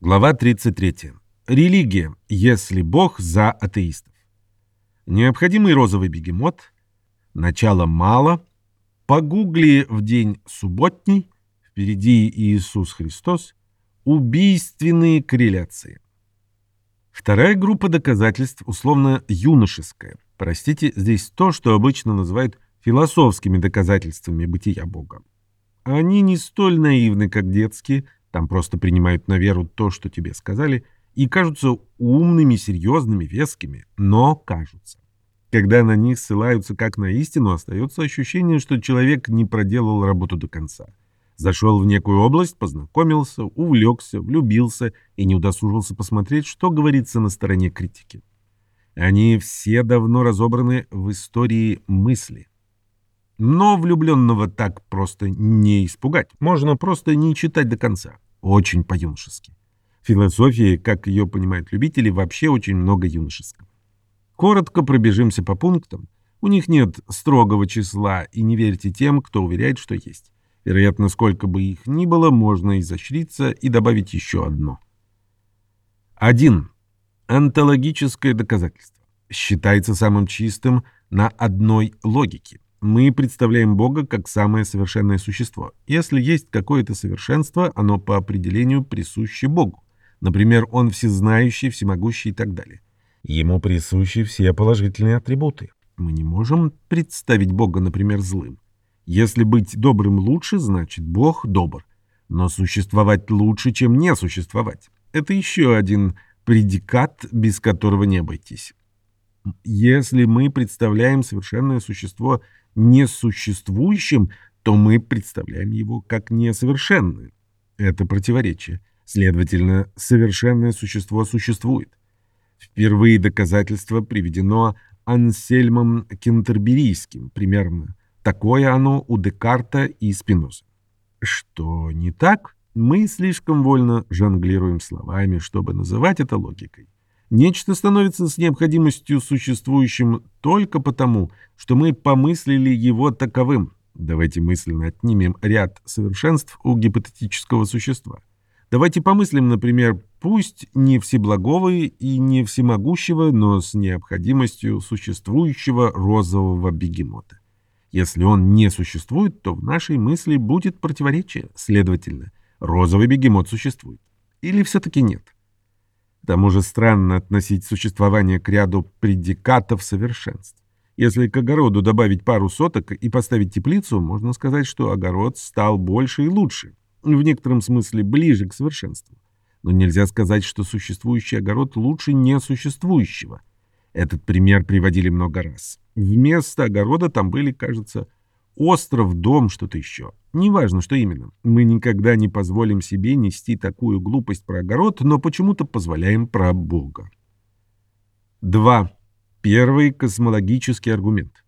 Глава 33. Религия, если Бог за атеистов. Необходимый розовый бегемот. Начало мало. Погугли в день субботний. Впереди Иисус Христос. Убийственные корреляции. Вторая группа доказательств условно юношеская. Простите, здесь то, что обычно называют философскими доказательствами бытия Бога. Они не столь наивны, как детские, там просто принимают на веру то, что тебе сказали, и кажутся умными, серьезными, вескими, но кажутся. Когда на них ссылаются как на истину, остается ощущение, что человек не проделал работу до конца. Зашел в некую область, познакомился, увлекся, влюбился и не удосужился посмотреть, что говорится на стороне критики. Они все давно разобраны в истории мысли. Но влюбленного так просто не испугать. Можно просто не читать до конца. Очень по-юношески. Философии, как ее понимают любители, вообще очень много юношеского. Коротко пробежимся по пунктам. У них нет строгого числа, и не верьте тем, кто уверяет, что есть. Вероятно, сколько бы их ни было, можно изощриться и добавить еще одно. 1. Онтологическое доказательство. Считается самым чистым на одной логике. Мы представляем Бога как самое совершенное существо. Если есть какое-то совершенство, оно по определению присуще Богу. Например, Он всезнающий, всемогущий и так далее. Ему присущи все положительные атрибуты. Мы не можем представить Бога, например, злым. Если быть добрым лучше, значит Бог добр. Но существовать лучше, чем не существовать. Это еще один предикат, без которого не обойтись. Если мы представляем совершенное существо несуществующим, то мы представляем его как несовершенное. Это противоречие. Следовательно, совершенное существо существует. Впервые доказательство приведено Ансельмом Кентерберийским, примерно. Такое оно у Декарта и Спиноза. Что не так, мы слишком вольно жонглируем словами, чтобы называть это логикой. Нечто становится с необходимостью существующим только потому, что мы помыслили его таковым. Давайте мысленно отнимем ряд совершенств у гипотетического существа. Давайте помыслим, например, пусть не всеблагого и не всемогущего, но с необходимостью существующего розового бегемота. Если он не существует, то в нашей мысли будет противоречие. Следовательно, розовый бегемот существует. Или все-таки нет? Тому же странно относить существование к ряду предикатов совершенств. Если к огороду добавить пару соток и поставить теплицу, можно сказать, что огород стал больше и лучше, в некотором смысле ближе к совершенству. Но нельзя сказать, что существующий огород лучше несуществующего. Этот пример приводили много раз. Вместо огорода там были, кажется, остров, дом, что-то еще. Неважно, что именно. Мы никогда не позволим себе нести такую глупость про огород, но почему-то позволяем про Бога. 2. Первый космологический аргумент.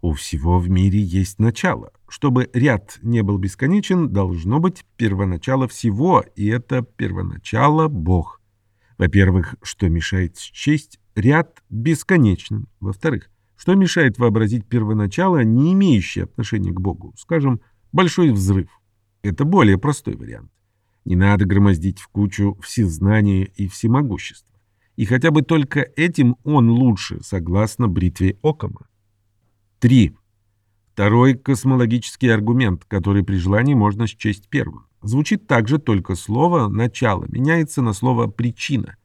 У всего в мире есть начало. Чтобы ряд не был бесконечен, должно быть первоначало всего, и это первоначало Бог. Во-первых, что мешает счесть ряд бесконечным. Во-вторых, что мешает вообразить первоначало, не имеющее отношения к Богу? Скажем, большой взрыв. Это более простой вариант. Не надо громоздить в кучу всезнания и всемогущества. И хотя бы только этим он лучше, согласно бритве Окама. 3. Второй космологический аргумент, который при желании можно счесть первым. Звучит также только слово «начало» меняется на слово «причина».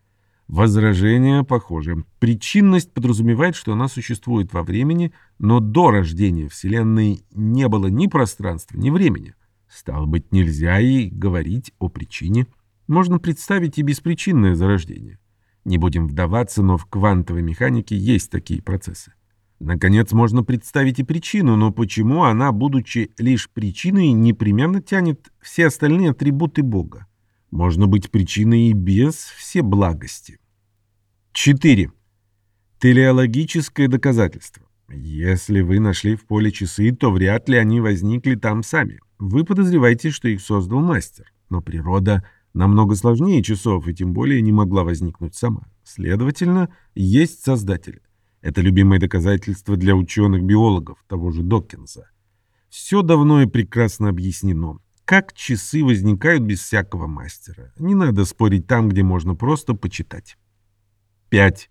Возражение похоже. Причинность подразумевает, что она существует во времени, но до рождения Вселенной не было ни пространства, ни времени. Стало быть, нельзя и говорить о причине. Можно представить и беспричинное зарождение. Не будем вдаваться, но в квантовой механике есть такие процессы. Наконец, можно представить и причину, но почему она, будучи лишь причиной, непременно тянет все остальные атрибуты Бога? Можно быть причиной и без всеблагости. 4. Телеологическое доказательство. Если вы нашли в поле часы, то вряд ли они возникли там сами. Вы подозреваете, что их создал мастер. Но природа намного сложнее часов и тем более не могла возникнуть сама. Следовательно, есть создатель. Это любимое доказательство для ученых-биологов, того же Доккинса. Все давно и прекрасно объяснено. как часы возникают без всякого мастера. Не надо спорить там, где можно просто почитать. 5.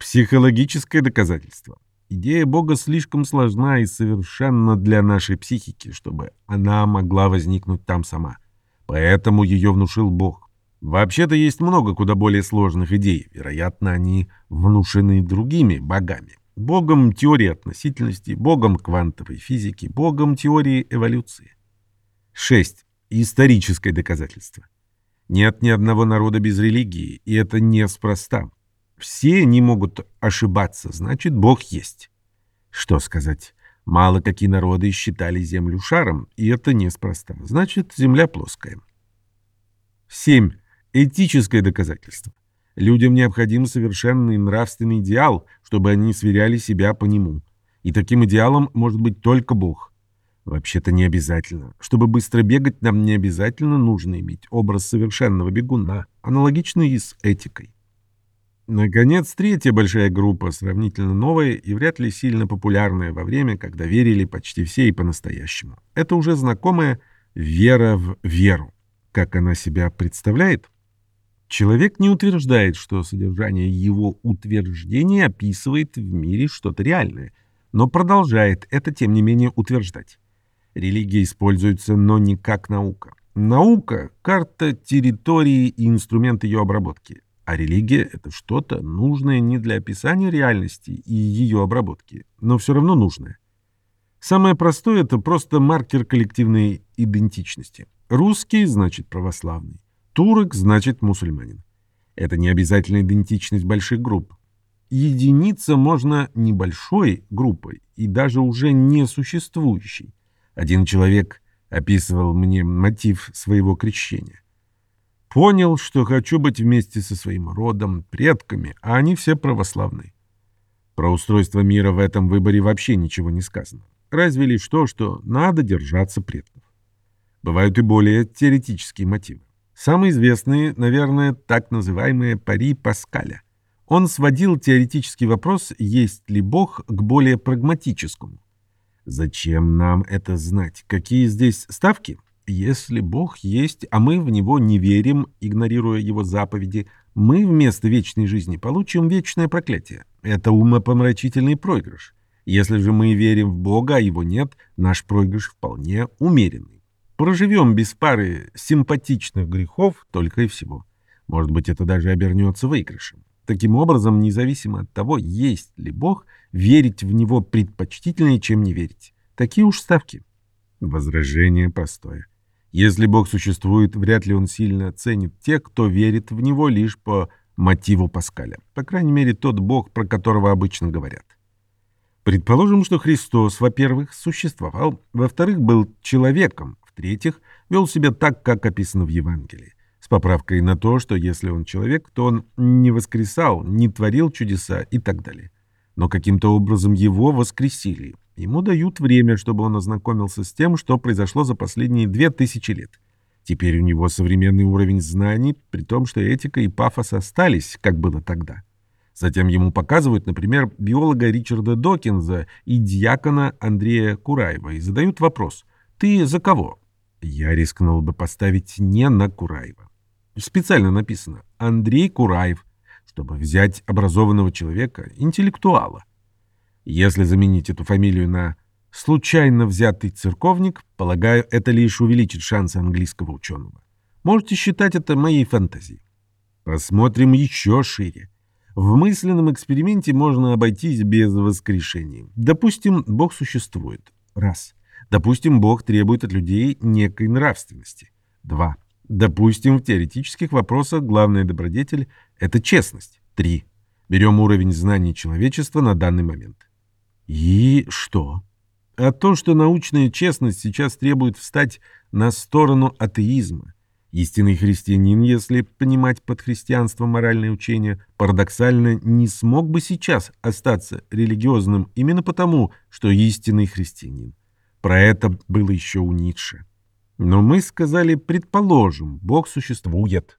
Психологическое доказательство. Идея Бога слишком сложна и совершенно для нашей психики, чтобы она могла возникнуть там сама. Поэтому ее внушил Бог. Вообще-то есть много куда более сложных идей. Вероятно, они внушены другими богами. Богом теории относительности, богом квантовой физики, богом теории эволюции. 6. Историческое доказательство. Нет ни одного народа без религии, и это неспроста. Все не могут ошибаться, значит, Бог есть. Что сказать? Мало какие народы считали Землю шаром, и это неспроста. Значит, Земля плоская. 7. Этическое доказательство. Людям необходим совершенный нравственный идеал, чтобы они сверяли себя по нему. И таким идеалом может быть только Бог. Вообще-то не обязательно. Чтобы быстро бегать, нам не обязательно нужно иметь образ совершенного бегуна, аналогичный и с этикой. Наконец, третья большая группа, сравнительно новая и вряд ли сильно популярная во время, когда верили почти все и по-настоящему. Это уже знакомая вера в веру. Как она себя представляет? Человек не утверждает, что содержание его утверждения описывает в мире что-то реальное, но продолжает это, тем не менее, утверждать. Религия используется, но не как наука. Наука — карта территории и инструмент ее обработки. А религия — это что-то нужное не для описания реальности и ее обработки, но все равно нужное. Самое простое — это просто маркер коллективной идентичности. Русский — значит православный. Турок — значит мусульманин. Это не обязательно идентичность больших групп. Единица можно небольшой группой и даже уже не существующей. Один человек описывал мне мотив своего крещения. Понял, что хочу быть вместе со своим родом, предками, а они все православные. Про устройство мира в этом выборе вообще ничего не сказано. Разве лишь то, что надо держаться предков. Бывают и более теоретические мотивы. Самые известные, наверное, так называемые пари Паскаля. Он сводил теоретический вопрос, есть ли Бог, к более прагматическому. Зачем нам это знать? Какие здесь ставки? Если Бог есть, а мы в Него не верим, игнорируя Его заповеди, мы вместо вечной жизни получим вечное проклятие. Это умопомрачительный проигрыш. Если же мы верим в Бога, а Его нет, наш проигрыш вполне умеренный. Проживем без пары симпатичных грехов только и всего. Может быть, это даже обернется выигрышем. Таким образом, независимо от того, есть ли Бог, верить в Него предпочтительнее, чем не верить. Такие уж ставки. Возражение простое. Если Бог существует, вряд ли он сильно ценит тех, кто верит в него лишь по мотиву Паскаля. По крайней мере, тот Бог, про которого обычно говорят. Предположим, что Христос, во-первых, существовал, во-вторых, был человеком, в-третьих, вел себя так, как описано в Евангелии, с поправкой на то, что если он человек, то он не воскресал, не творил чудеса и так далее. Но каким-то образом его воскресили – Ему дают время, чтобы он ознакомился с тем, что произошло за последние две тысячи лет. Теперь у него современный уровень знаний, при том, что этика и пафос остались, как было тогда. Затем ему показывают, например, биолога Ричарда Докинза и дьякона Андрея Кураева и задают вопрос «Ты за кого?» Я рискнул бы поставить не на Кураева. Специально написано «Андрей Кураев», чтобы взять образованного человека, интеллектуала. Если заменить эту фамилию на случайно взятый церковник, полагаю, это лишь увеличит шансы английского ученого. Можете считать это моей фантазией. Посмотрим еще шире. В мысленном эксперименте можно обойтись без воскрешения. Допустим, Бог существует. Раз. Допустим, Бог требует от людей некой нравственности. Два. Допустим, в теоретических вопросах главная добродетель – это честность. Три. Берем уровень знаний человечества на данный момент. И что? А то, что научная честность сейчас требует встать на сторону атеизма. Истинный христианин, если понимать под христианством моральное учение, парадоксально не смог бы сейчас остаться религиозным именно потому, что истинный христианин. Про это было еще у Ницше. Но мы сказали, предположим, Бог существует.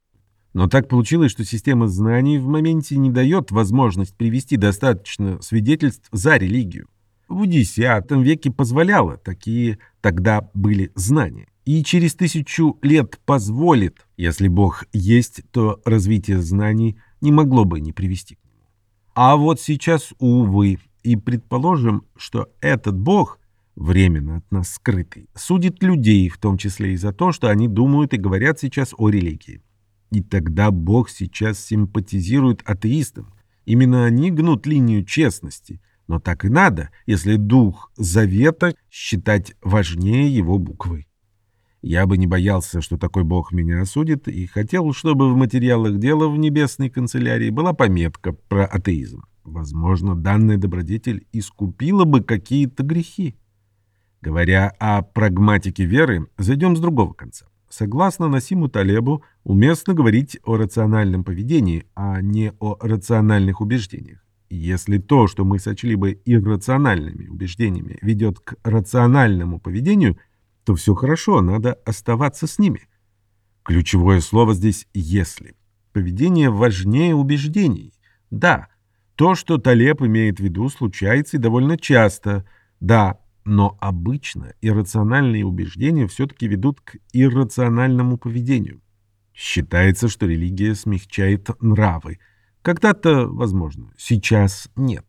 Но так получилось, что система знаний в моменте не дает возможность привести достаточно свидетельств за религию. В X веке позволяло, такие тогда были знания. и через тысячу лет позволит, если Бог есть, то развитие знаний не могло бы не привести к нему. А вот сейчас, увы, и предположим, что этот Бог, временно от нас скрытый, судит людей, в том числе и за то, что они думают и говорят сейчас о религии. И тогда Бог сейчас симпатизирует атеистам. Именно они гнут линию честности. Но так и надо, если дух завета считать важнее его буквы. Я бы не боялся, что такой бог меня осудит, и хотел, чтобы в материалах дела в небесной канцелярии была пометка про атеизм. Возможно, данная добродетель искупила бы какие-то грехи. Говоря о прагматике веры, зайдем с другого конца. Согласно Насиму Талебу, уместно говорить о рациональном поведении, а не о рациональных убеждениях. Если то, что мы сочли бы иррациональными убеждениями, ведет к рациональному поведению, то все хорошо, надо оставаться с ними. Ключевое слово здесь «если». Поведение важнее убеждений. Да, то, что Талеб имеет в виду, случается и довольно часто. Да, но обычно иррациональные убеждения все-таки ведут к иррациональному поведению. Считается, что религия смягчает нравы. Когда-то, возможно, сейчас нет.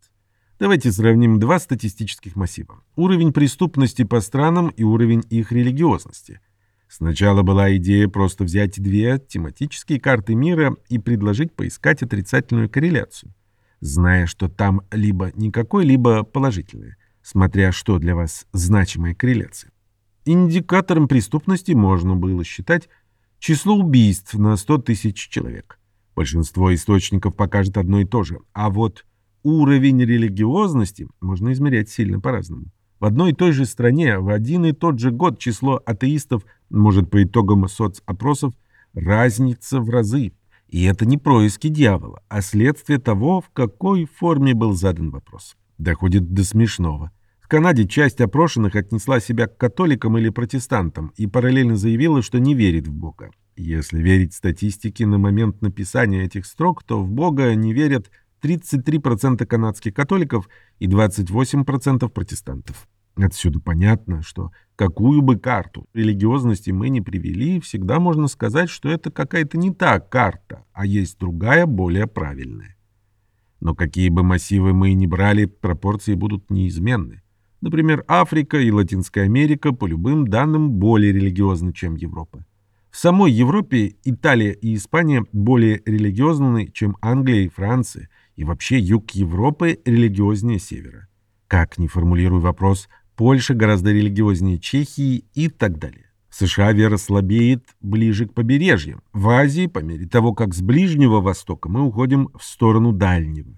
Давайте сравним два статистических массива. Уровень преступности по странам и уровень их религиозности. Сначала была идея просто взять две тематические карты мира и предложить поискать отрицательную корреляцию, зная, что там либо никакой, либо положительное смотря что для вас значимая корреляция. Индикатором преступности можно было считать число убийств на 100 тысяч человек. Большинство источников покажет одно и то же, а вот уровень религиозности можно измерять сильно по-разному. В одной и той же стране в один и тот же год число атеистов может по итогам соцопросов разниться в разы. И это не происки дьявола, а следствие того, в какой форме был задан вопрос. Доходит до смешного. В Канаде часть опрошенных отнесла себя к католикам или протестантам и параллельно заявила, что не верит в Бога. Если верить статистике на момент написания этих строк, то в Бога не верят 33% канадских католиков и 28% протестантов. Отсюда понятно, что какую бы карту религиозности мы не привели, всегда можно сказать, что это какая-то не та карта, а есть другая, более правильная. Но какие бы массивы мы ни брали, пропорции будут неизменны. Например, Африка и Латинская Америка по любым данным более религиозны, чем Европа. В самой Европе Италия и Испания более религиозны, чем Англия и Франция, и вообще юг Европы религиознее севера. Как ни формулируй вопрос, Польша гораздо религиознее Чехии и так далее. В США вера слабеет ближе к побережью. В Азии, по мере того, как с Ближнего Востока мы уходим в сторону Дальнего.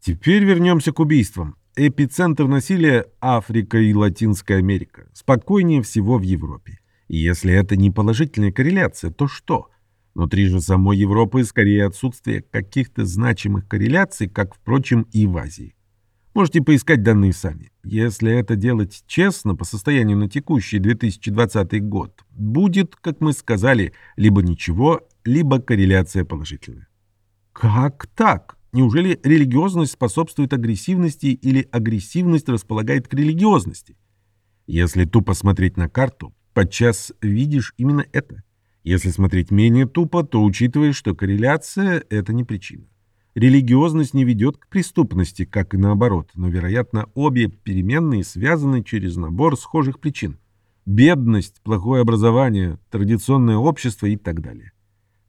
Теперь вернемся к убийствам. Эпицентр насилия – Африка и Латинская Америка. Спокойнее всего в Европе. И если это не положительная корреляция, то что? Внутри же самой Европы скорее отсутствие каких-то значимых корреляций, как, впрочем, и в Азии. Можете поискать данные сами. Если это делать честно, по состоянию на текущий 2020 год, будет, как мы сказали, либо ничего, либо корреляция положительная. Как так? Неужели религиозность способствует агрессивности или агрессивность располагает к религиозности? Если тупо смотреть на карту, подчас видишь именно это. Если смотреть менее тупо, то учитываешь, что корреляция – это не причина. Религиозность не ведет к преступности, как и наоборот, но, вероятно, обе переменные связаны через набор схожих причин. Бедность, плохое образование, традиционное общество и так далее.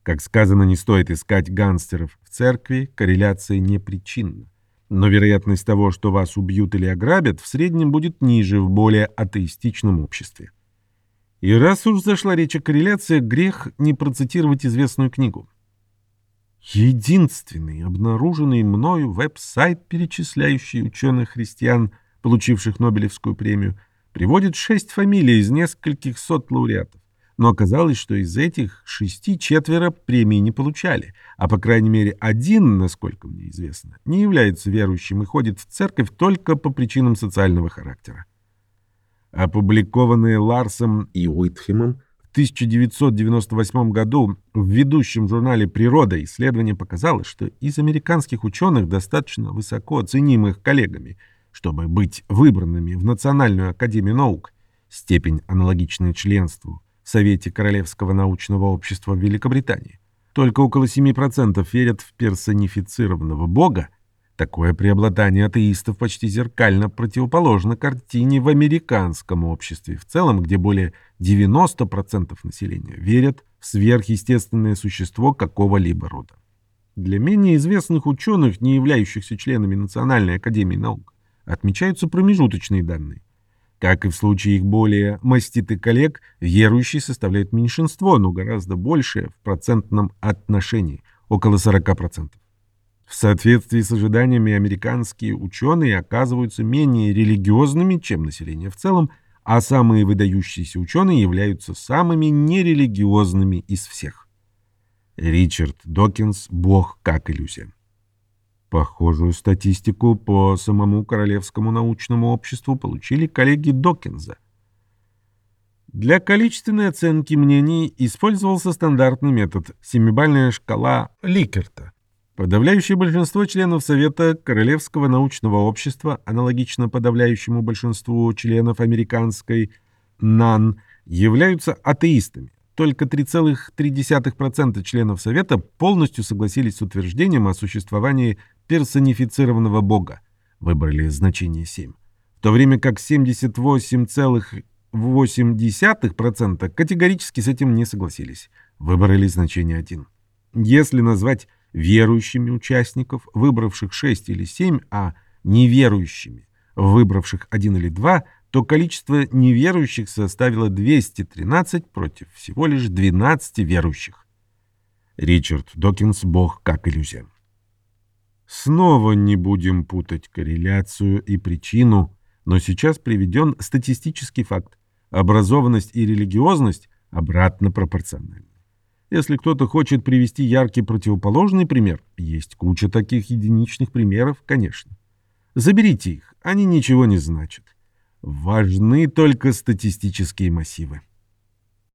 Как сказано, не стоит искать гангстеров в церкви, корреляция не причинна. Но вероятность того, что вас убьют или ограбят, в среднем будет ниже в более атеистичном обществе. И раз уж зашла речь о корреляции, грех не процитировать известную книгу. Единственный обнаруженный мною веб-сайт, перечисляющий ученых-христиан, получивших Нобелевскую премию, приводит шесть фамилий из нескольких сот лауреатов но оказалось, что из этих шести четверо премии не получали, а по крайней мере один, насколько мне известно, не является верующим и ходит в церковь только по причинам социального характера. Опубликованное Ларсом и Уитхемом в 1998 году в ведущем журнале «Природа» исследование показало, что из американских ученых, достаточно высоко оценимых коллегами, чтобы быть выбранными в Национальную академию наук, степень аналогичная членству Совете Королевского научного общества в Великобритании. Только около 7% верят в персонифицированного бога. Такое преобладание атеистов почти зеркально противоположно картине в американском обществе в целом, где более 90% населения верят в сверхъестественное существо какого-либо рода. Для менее известных ученых, не являющихся членами Национальной академии наук, отмечаются промежуточные данные. Как и в случае их более маститых коллег, верующие составляют меньшинство, но гораздо большее в процентном отношении, около 40%. В соответствии с ожиданиями американские ученые оказываются менее религиозными, чем население в целом, а самые выдающиеся ученые являются самыми нерелигиозными из всех. Ричард Докинс «Бог как иллюзия». Похожую статистику по самому Королевскому научному обществу получили коллеги Докинза. Для количественной оценки мнений использовался стандартный метод – семибальная шкала Ликерта. Подавляющее большинство членов Совета Королевского научного общества, аналогично подавляющему большинству членов американской НАН, являются атеистами. Только 3,3% членов Совета полностью согласились с утверждением о существовании персонифицированного бога, выбрали значение 7, в то время как 78,8% категорически с этим не согласились, выбрали значение 1. Если назвать верующими участников, выбравших 6 или 7, а неверующими, выбравших 1 или 2, то количество неверующих составило 213 против всего лишь 12 верующих. Ричард Докинс «Бог как иллюзия». Снова не будем путать корреляцию и причину, но сейчас приведен статистический факт. Образованность и религиозность обратно пропорциональны. Если кто-то хочет привести яркий противоположный пример, есть куча таких единичных примеров, конечно. Заберите их, они ничего не значат. Важны только статистические массивы.